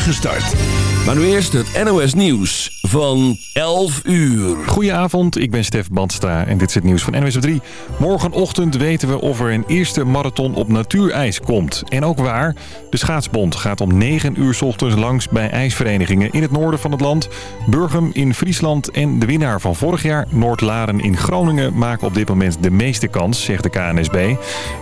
start. Maar nu eerst het NOS Nieuws van 11 uur. Goedenavond, ik ben Stef Bandstra en dit is het nieuws van NOS op 3. Morgenochtend weten we of er een eerste marathon op natuurijs komt. En ook waar. De Schaatsbond gaat om 9 uur s ochtends langs bij ijsverenigingen in het noorden van het land. Burgum in Friesland en de winnaar van vorig jaar, Noordlaren in Groningen, maken op dit moment de meeste kans, zegt de KNSB.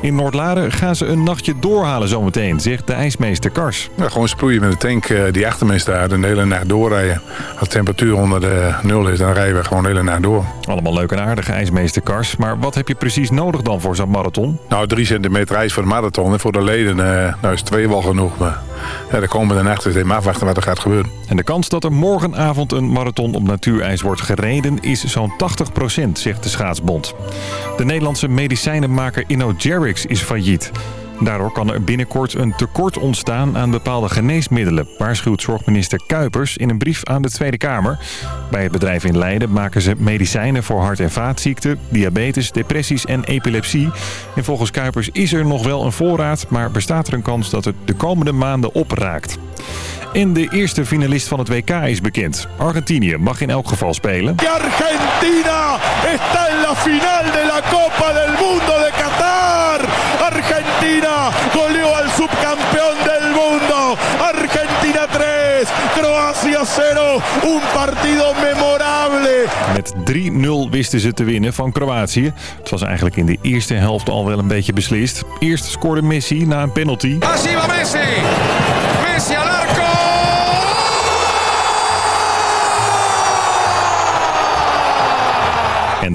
In Noordlaren gaan ze een nachtje doorhalen zometeen, zegt de ijsmeester Kars. Ja, gewoon sproeien met de tank eh, die achter me de hele nacht doorrijden. Als de temperatuur onder de nul is, dan rijden we gewoon de hele nacht door. Allemaal leuk en aardig, ijsmeester Kars. Maar wat heb je precies nodig dan voor zo'n marathon? Nou, drie centimeter ijs voor de marathon. En voor de leden uh, nou is twee wel genoeg. Maar ja, de komende nacht is even afwachten wat er gaat gebeuren. En de kans dat er morgenavond een marathon op natuurijs wordt gereden is zo'n 80%, zegt de schaatsbond. De Nederlandse medicijnenmaker InnoGerix is failliet. Daardoor kan er binnenkort een tekort ontstaan aan bepaalde geneesmiddelen, waarschuwt zorgminister Kuipers in een brief aan de Tweede Kamer. Bij het bedrijf in Leiden maken ze medicijnen voor hart- en vaatziekten, diabetes, depressies en epilepsie. En volgens Kuipers is er nog wel een voorraad, maar bestaat er een kans dat het de komende maanden opraakt. En de eerste finalist van het WK is bekend. Argentinië mag in elk geval spelen. Argentina está en la final de la Copa del Mundo de Qatar. Argentina goleó al subcampeón del mundo. Argentina 3, Croacia 0. Un partido memorable. Met 3-0 wisten ze te winnen van Kroatië. Het was eigenlijk in de eerste helft al wel een beetje beslist. Eerst scoorde Messi na een penalty. Así va Messi. Messi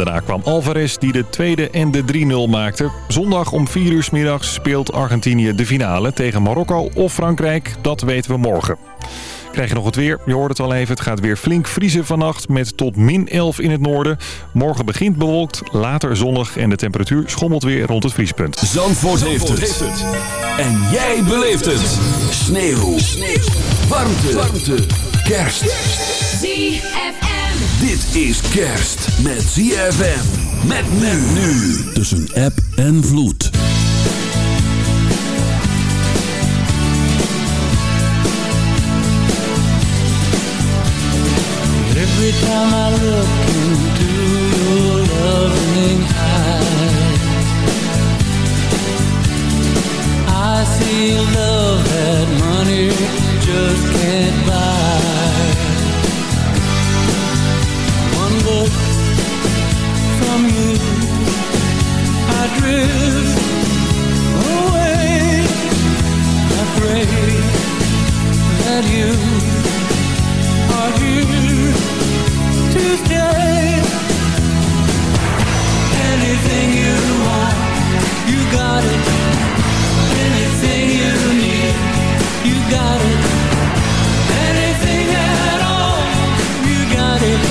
daarna kwam Alvarez die de tweede en de 3-0 maakte. Zondag om 4 uur s middags speelt Argentinië de finale tegen Marokko of Frankrijk. Dat weten we morgen. Krijg je nog het weer? Je hoort het al even. Het gaat weer flink vriezen vannacht met tot min 11 in het noorden. Morgen begint bewolkt, later zonnig en de temperatuur schommelt weer rond het vriespunt. Zandvoort, heeft, het. En jij beleeft het. Sneeuw. Sneeuw. Warmte. Warmte. Kerst. ZFM. Dit is kerst met ZFM. Met men nu. Tussen app en vloed. Every time I look into your loving eyes, I see love that money just can't buy. That you are here to stay. Anything you want, you got it. Anything you need, you got it. Anything at all, you got it.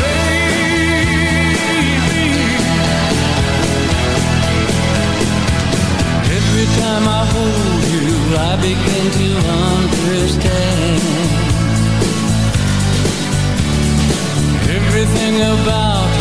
Baby. Every time I hold you, I begin to understand. About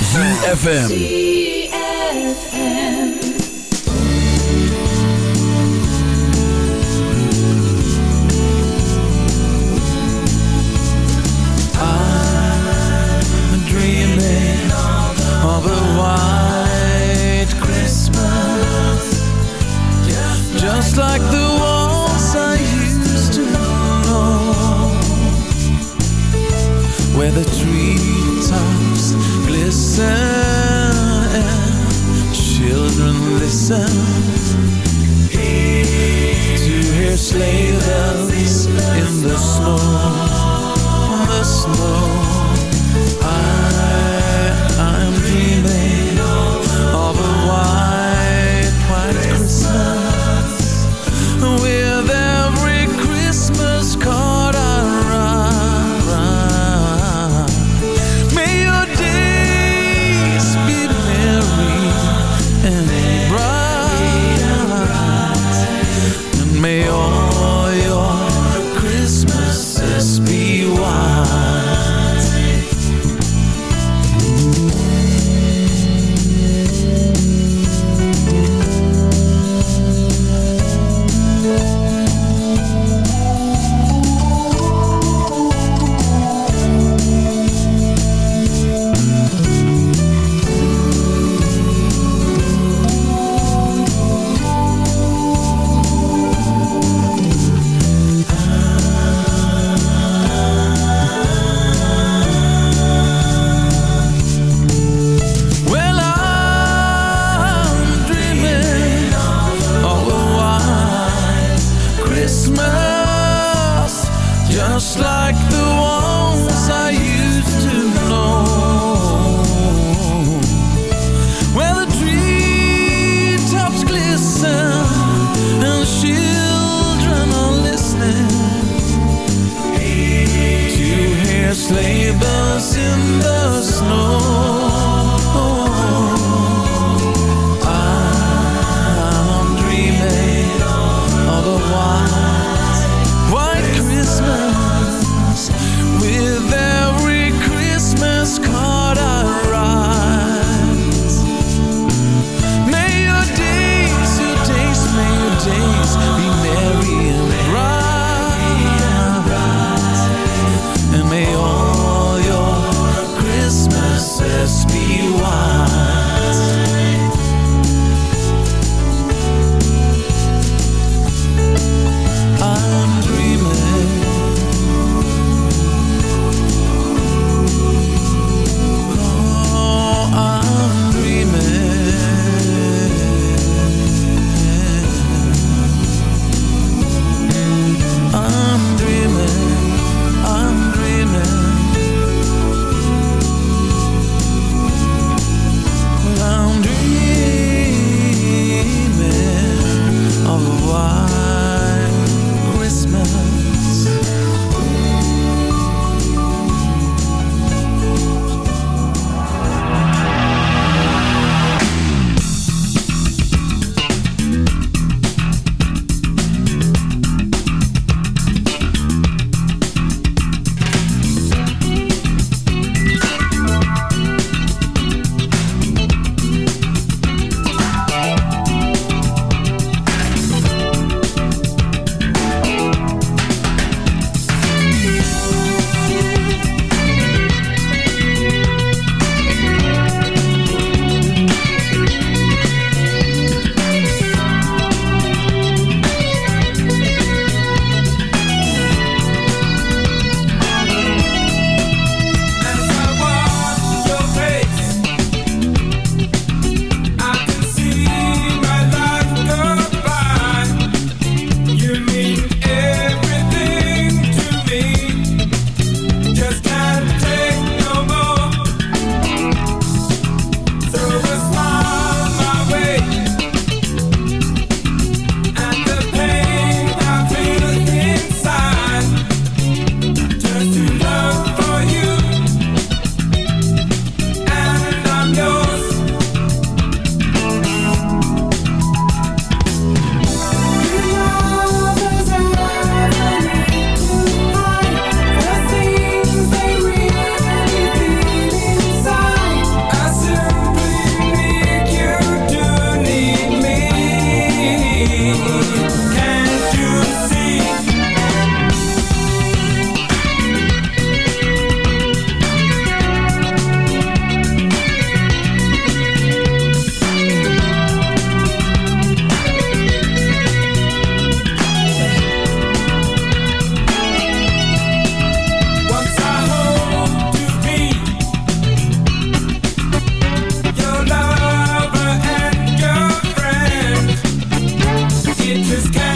ZFM. Sleigh bells in the snow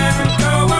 America.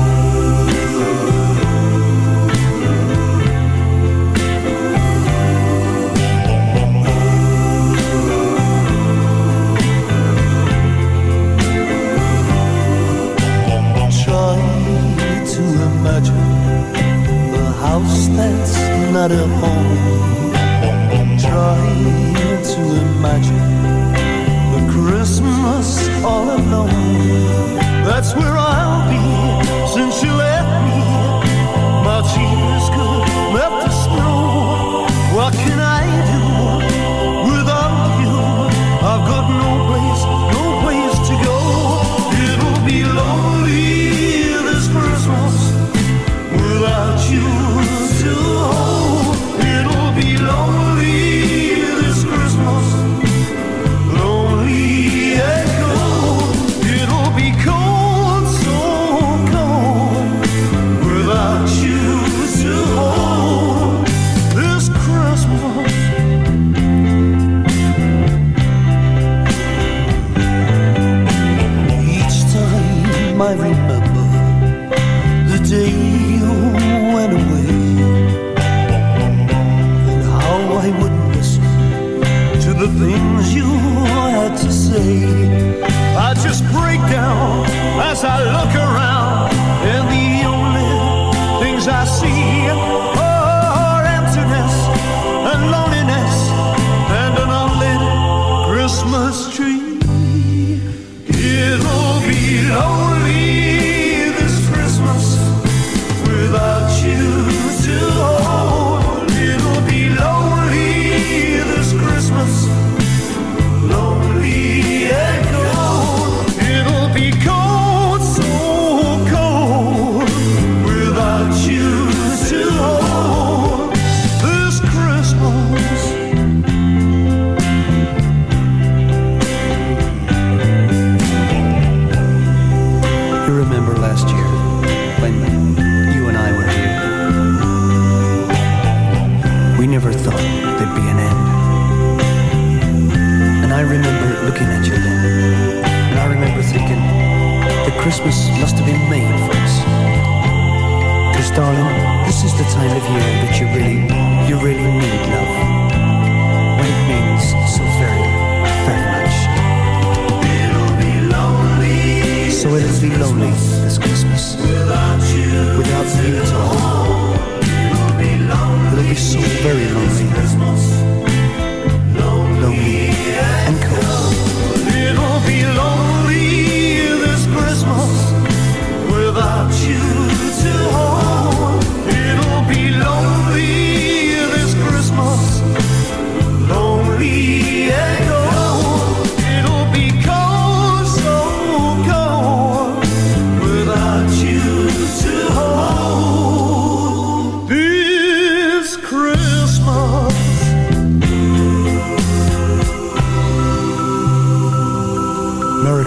imagine the house that's not a home. Try to imagine the Christmas all alone. That's where I'll be. I look around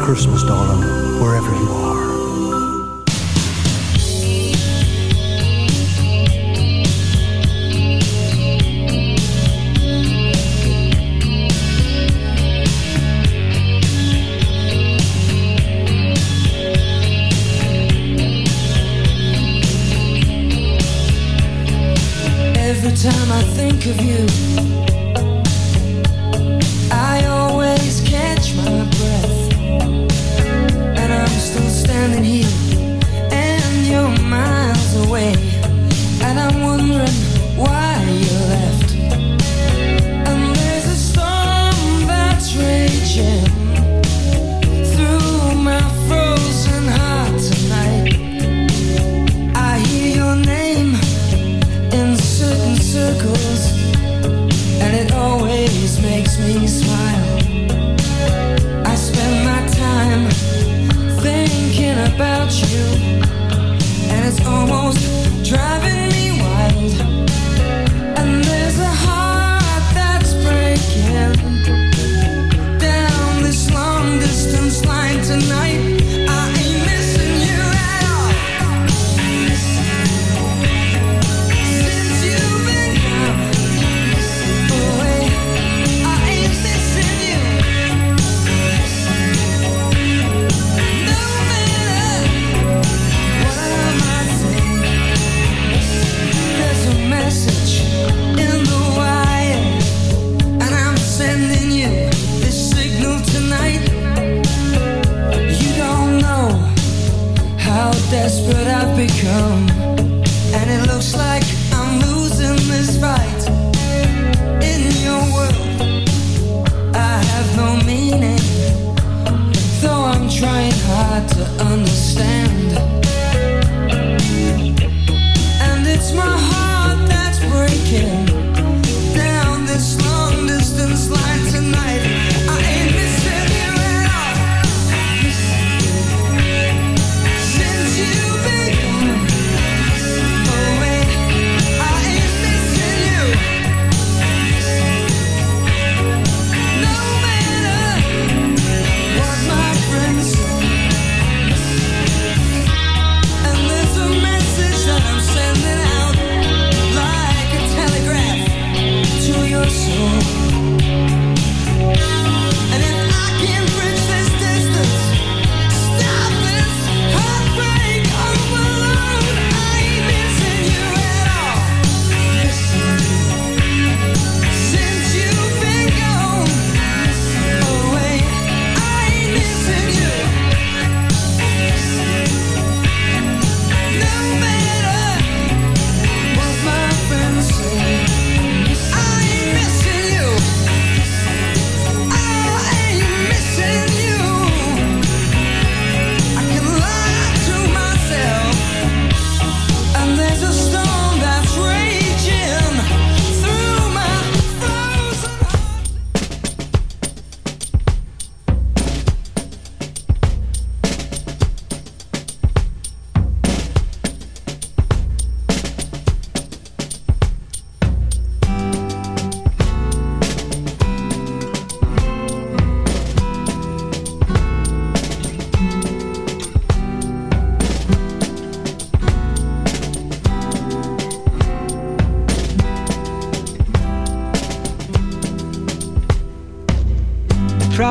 Christmas, darling, wherever you are. Desperate I've become,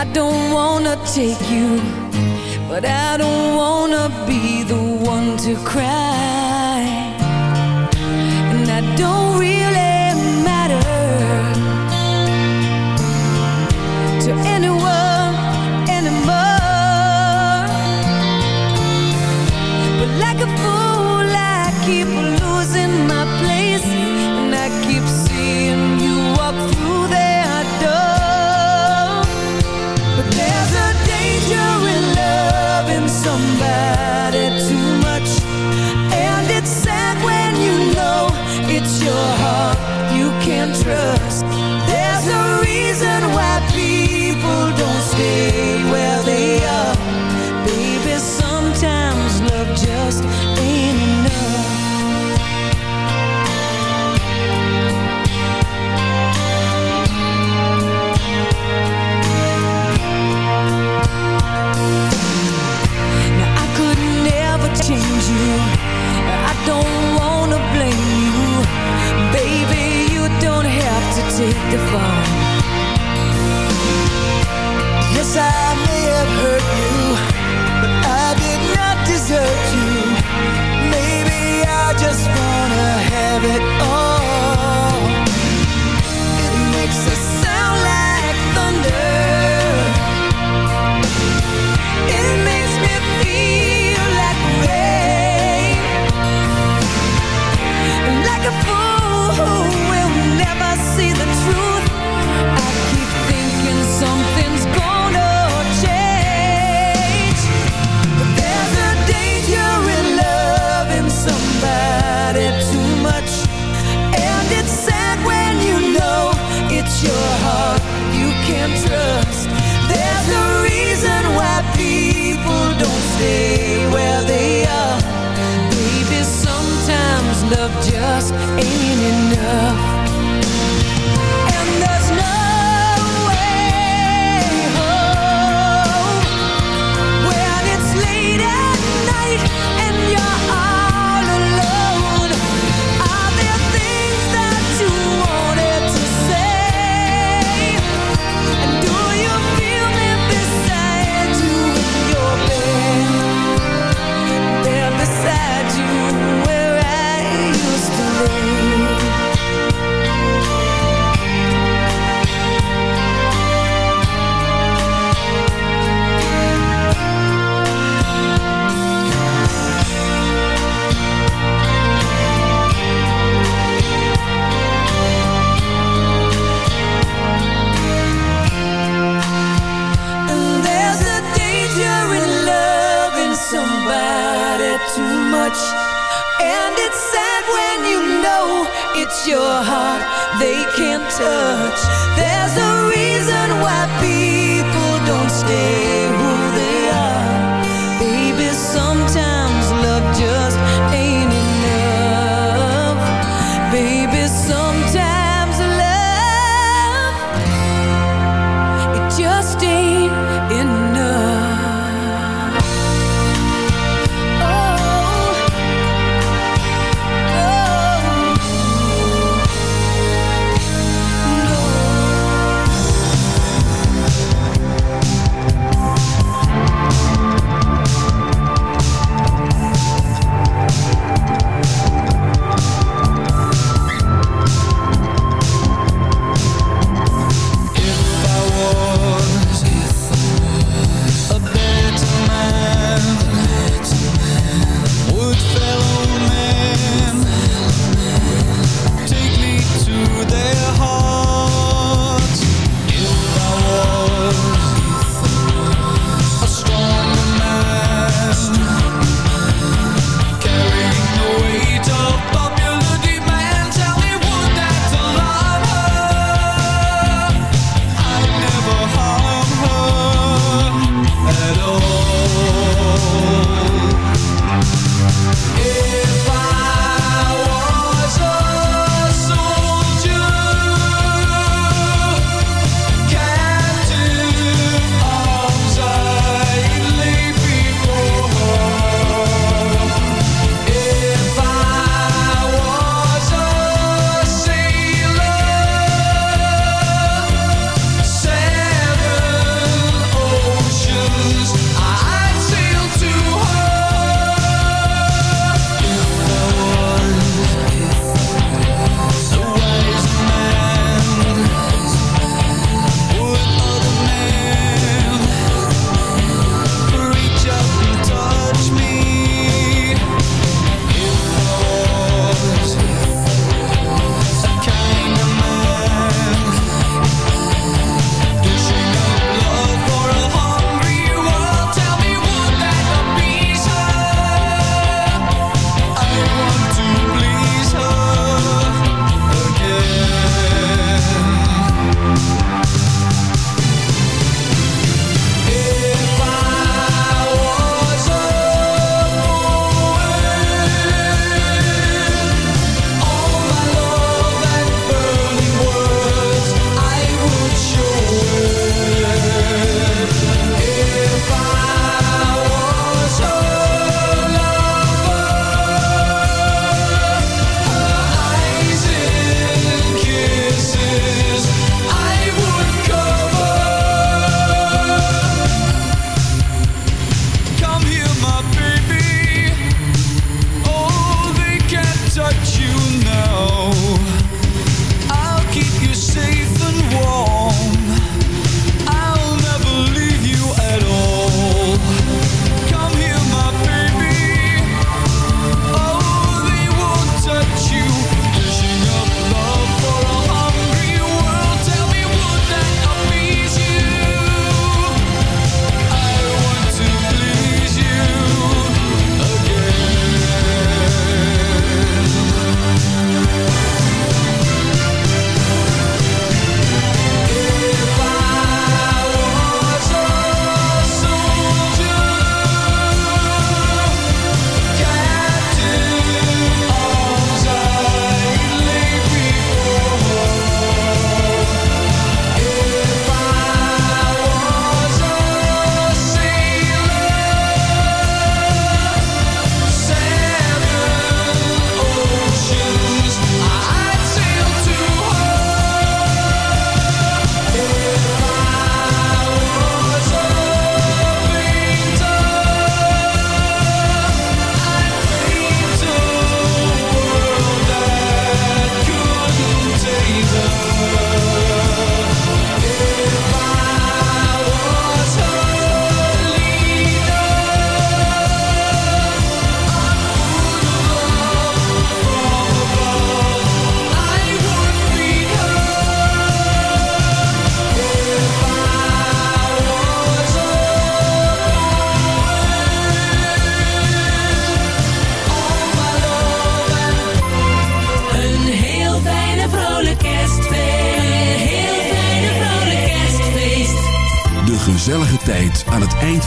I don't wanna take you But I don't wanna be the one to cry. And I don't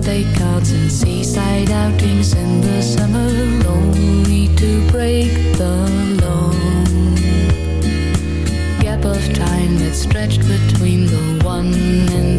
Birthday and seaside outings in the summer Only to break the long gap of time that stretched between the one and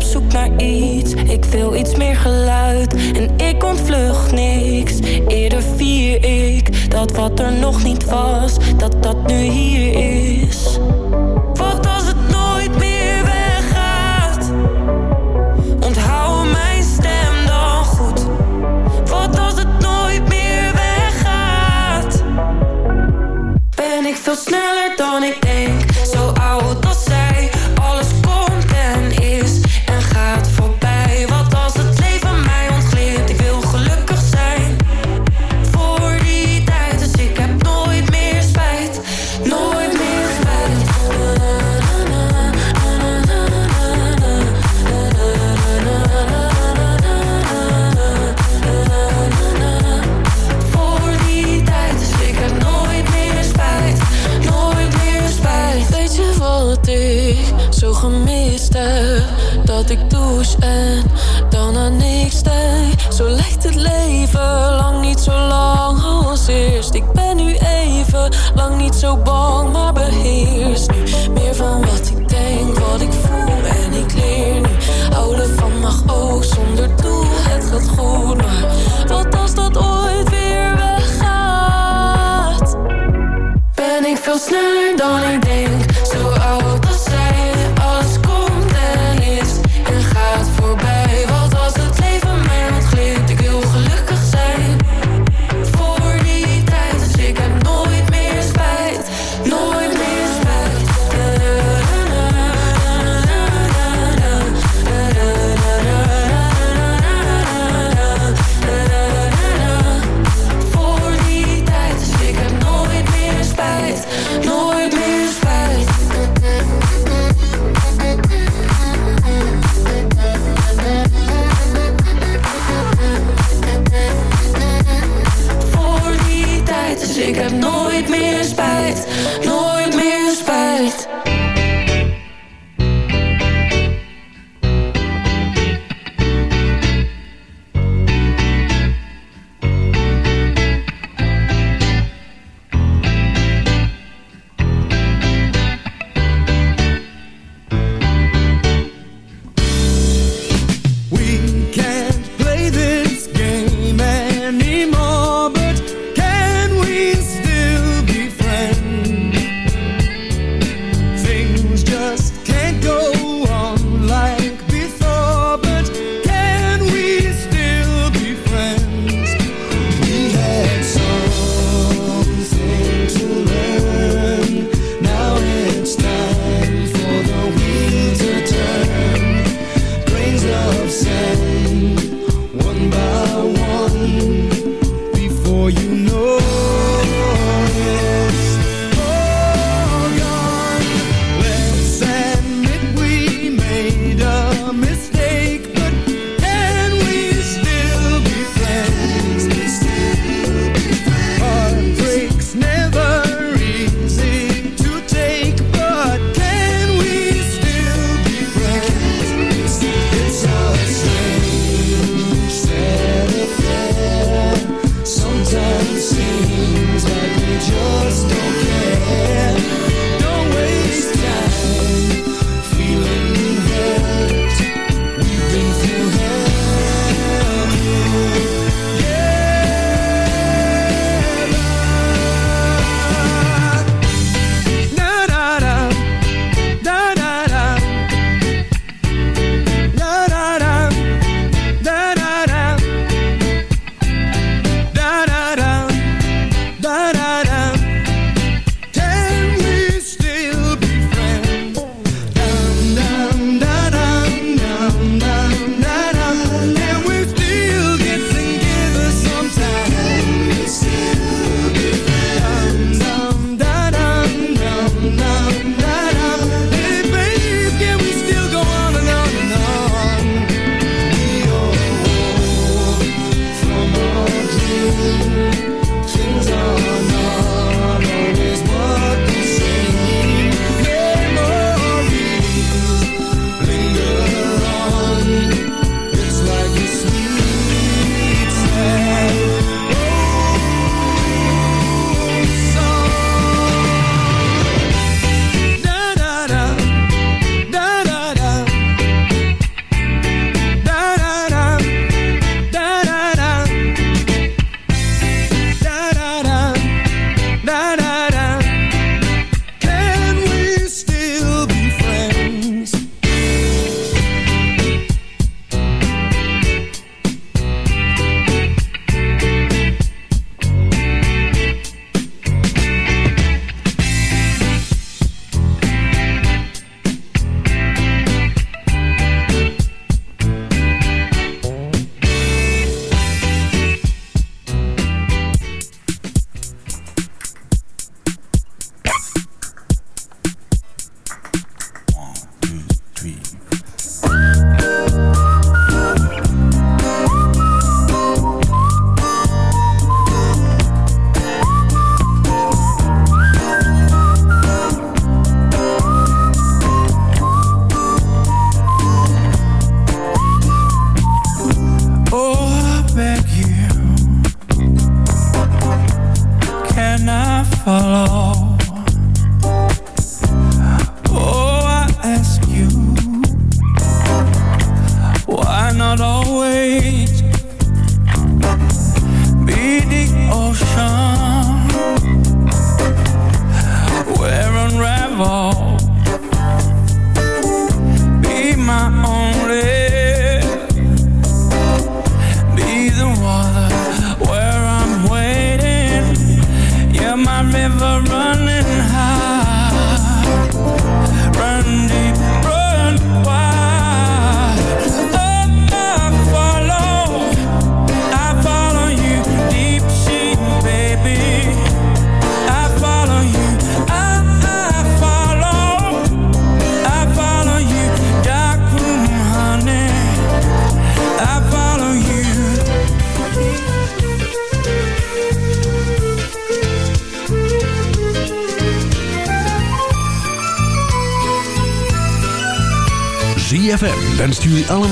op zoek naar iets. Ik wil iets meer geluid en ik ontvlucht niks. Eerder vier ik dat wat er nog niet was, dat dat nu hier is.